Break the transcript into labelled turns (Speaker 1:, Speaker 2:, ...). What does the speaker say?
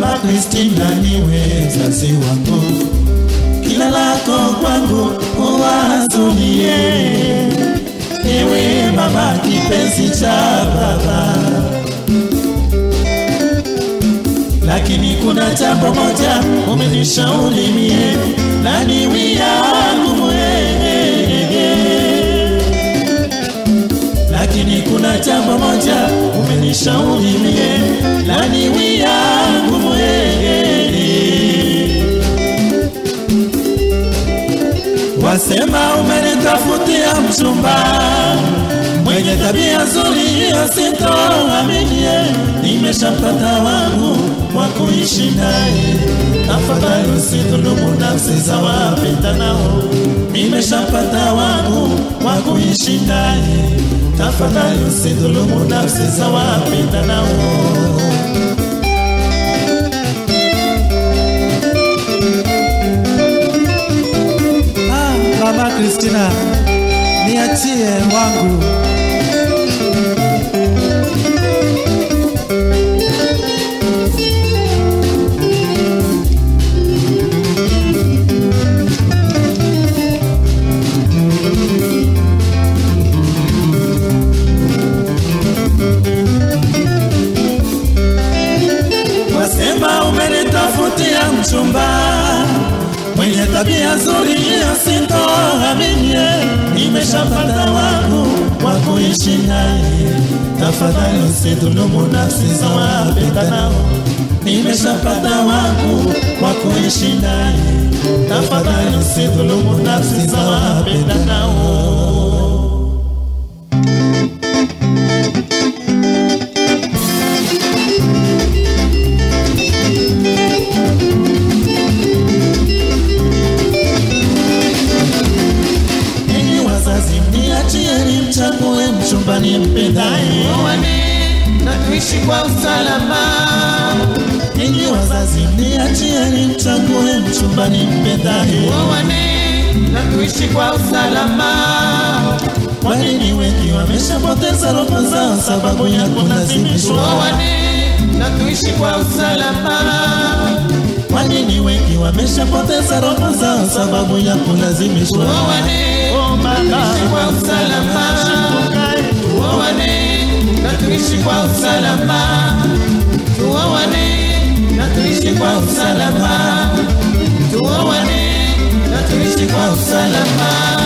Speaker 1: Mama Kristina ni mzazi wangu, kila lako kwangu uwazunie, ewe mama kipenzi cha baba. Lakini kuna jambo moja umenishauri mie na ni wia wewe. lakini kuna jambo moja umenishauri mie wasema umenitafutia mchumba. Mwenye tabia nzuri, asitoaminie. Nimeshampata wangu wa kuishi naye, tafadhali usidhulumu nafsi za wapita nao, nimeshampata wangu wa kuishi naye, tafadhali usidhulumu nafsi za wapita
Speaker 2: Ah, Mama Kristina, niachie wangu.
Speaker 1: Wasema umenitafutia mchumba mwenye tabia nzuri, hiyo sintoaminie. Nimeshapata wangu wa kuishi naye, tafadhali usidhulumu nafsi za wapendanao. Nimeshapata wangu wa kuishi naye, tafadhali usidhulumu nafsi za wapendanao. Mchague ni nimpendaye.
Speaker 3: Oane na tuishi kwa usalama.
Speaker 1: Ninyi wazazi, mniachieni mchague mchumba ni nimpendaye.
Speaker 3: Oane na tuishi kwa usalama.
Speaker 1: Kwa nini wengi wameshapoteza roho zao sababu ya kulazimishwa?
Speaker 3: Oane na tuishi kwa usalama.
Speaker 1: Kwa nini wengi wameshapoteza roho zao sababu ya kulazimishwa?
Speaker 3: Oane na tuishi kwa usalama, tuoane na tuishi kwa usalama, tuoane na kwa usalama.